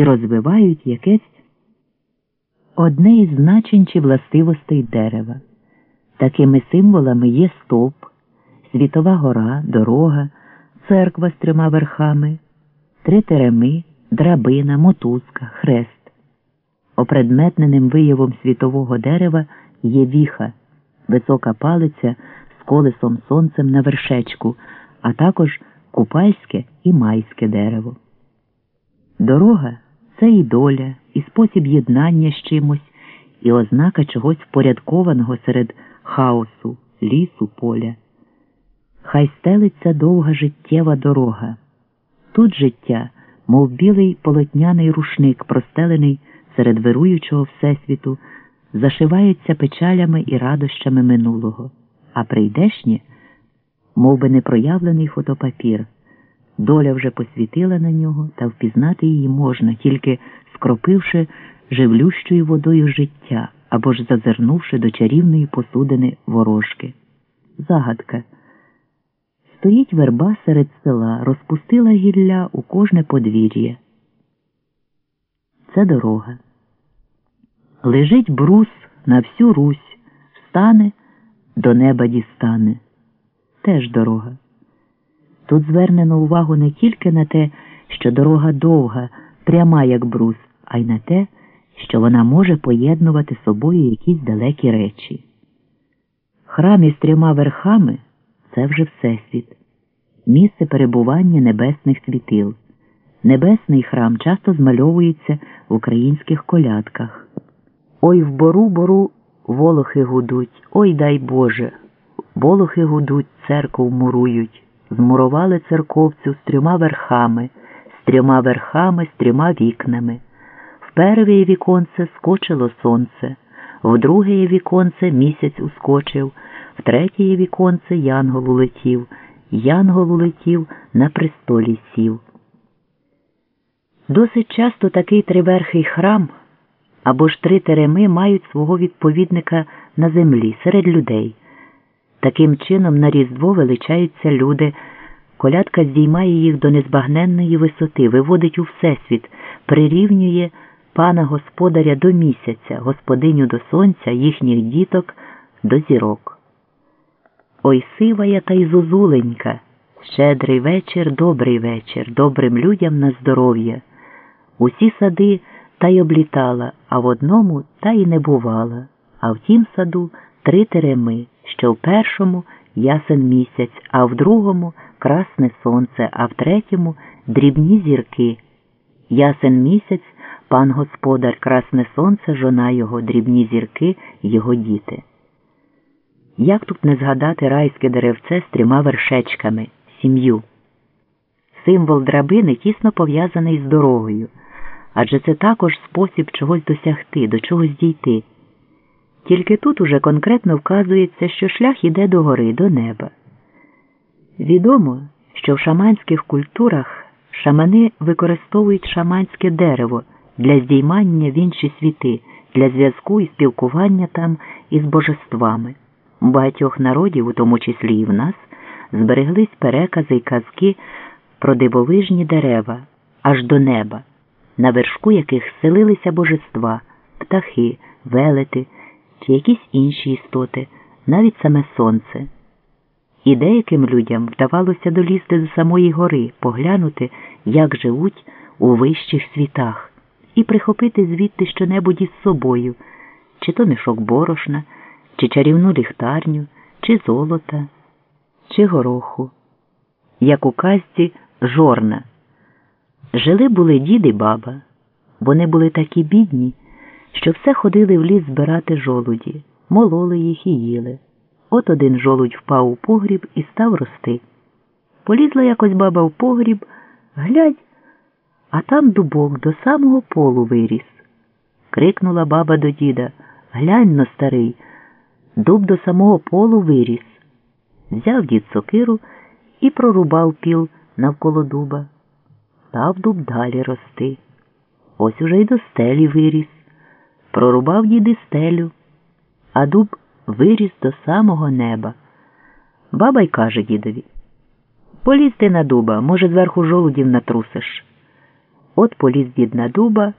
і розвивають якесь одне із значень чи властивостей дерева. Такими символами є стовп, світова гора, дорога, церква з трьома верхами, три тереми, драбина, мотузка, хрест. Опредметненим виявом світового дерева є віха, висока палиця з колесом сонцем на вершечку, а також купальське і майське дерево. Дорога це і доля, і спосіб єднання з чимось, і ознака чогось впорядкованого серед хаосу, лісу, поля. Хай стелиться довга життєва дорога. Тут життя, мов білий полотняний рушник, простелений серед вируючого Всесвіту, зашивається печалями і радощами минулого, а прийдешнє, мов би непроявлений фотопапір. Доля вже посвітила на нього, та впізнати її можна, тільки скропивши живлющою водою життя або ж зазирнувши до чарівної посудини ворожки. Загадка. Стоїть верба серед села, розпустила гілля у кожне подвір'я. Це дорога. Лежить брус на всю Русь, встане, до неба дістане. Теж дорога. Тут звернено увагу не тільки на те, що дорога довга, пряма, як брус, а й на те, що вона може поєднувати собою якісь далекі речі. Храм із трьома верхами це вже Всесвіт, місце перебування небесних світил. Небесний храм часто змальовується в українських колядках. Ой в бору бору волохи гудуть, ой дай Боже, волохи гудуть, церкву мурують змурували церковцю з трьома верхами, з трьома верхами, з трьома вікнами. В перше віконце скочило сонце, в друге віконце місяць ускочив, в третє віконце янгол улетів, янгол улетів на престолі сів. Досить часто такий триверхий храм або ж три тереми мають свого відповідника на землі серед людей. Таким чином на Різдво величаються люди. Колядка здіймає їх до незбагненної висоти, виводить у Всесвіт, прирівнює пана господаря до місяця, господиню до сонця, їхніх діток до зірок. Ой сивая та й зозуленька, щедрий вечір, добрий вечір, добрим людям на здоров'я. Усі сади та й облітала, а в одному та й не бувала, а в тім саду три тереми що в першому ясен місяць, а в другому красне сонце, а в третьому дрібні зірки. Ясен місяць, пан господар, красне сонце, жона його, дрібні зірки, його діти. Як тут не згадати райське деревце з трьома вершечками, сім'ю? Символ драбини тісно пов'язаний з дорогою, адже це також спосіб чогось досягти, до чогось дійти. Тільки тут уже конкретно вказується, що шлях іде до гори, до неба. Відомо, що в шаманських культурах шамани використовують шаманське дерево для здіймання в інші світи, для зв'язку і спілкування там із божествами. Багатьох народів, у тому числі і в нас, збереглись перекази й казки про дивовижні дерева аж до неба, на вершку яких селилися божества, птахи, велети чи якісь інші істоти, навіть саме сонце. І деяким людям вдавалося долізти до самої гори, поглянути, як живуть у вищих світах, і прихопити звідти щонебудь із собою, чи то мішок борошна, чи чарівну ліхтарню, чи золота, чи гороху, як у казці жорна. Жили були дід і баба, вони були такі бідні що все ходили в ліс збирати жолуді, мололи їх і їли. От один жолудь впав у погріб і став рости. Полізла якось баба в погріб, глядь, а там дубок до самого полу виріс. Крикнула баба до діда Глянь но, старий, дуб до самого полу виріс. Взяв дід сокиру і прорубав піл навколо дуба. Став дуб далі рости. Ось уже й до стелі виріс. Прорубав діди стелю, а дуб виріс до самого неба. Баба й каже дідові Полізь ти на дуба, може, зверху жолудів натрусиш. От поліз дід на дуба.